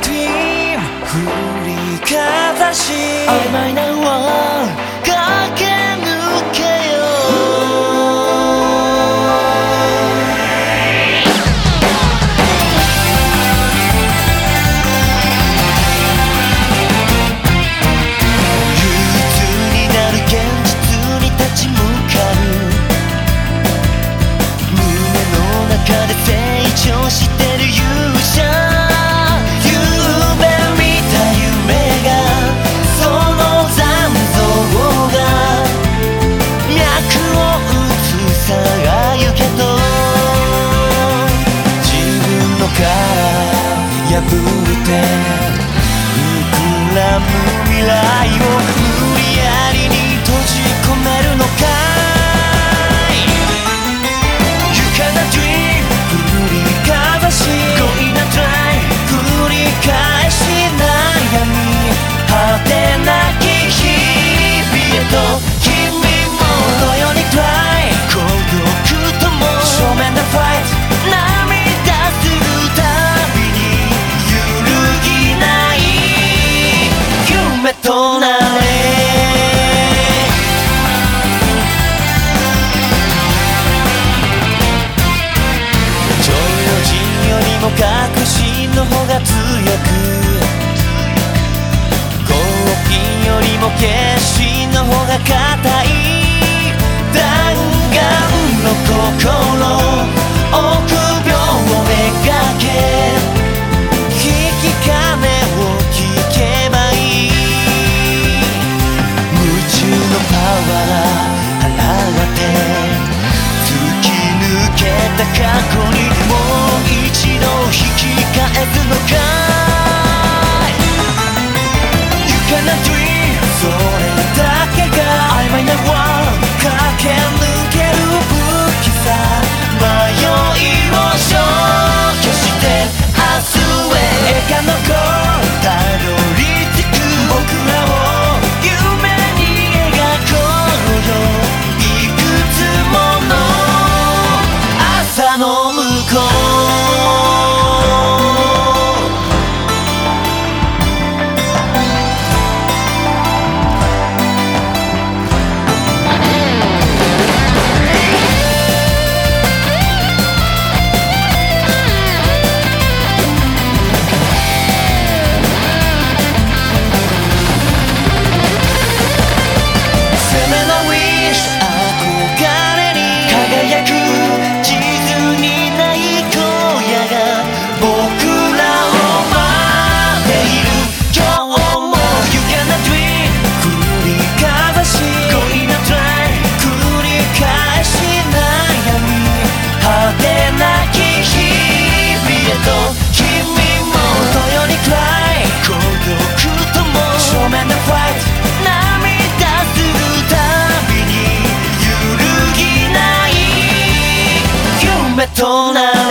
ティー振りかざし。曖昧なワン taboo 僕合金よりも決心の方が固い弾丸の心臆病をめがけ引き金を聞けばいい夢中のパワー現れて突き抜けた過去にめとな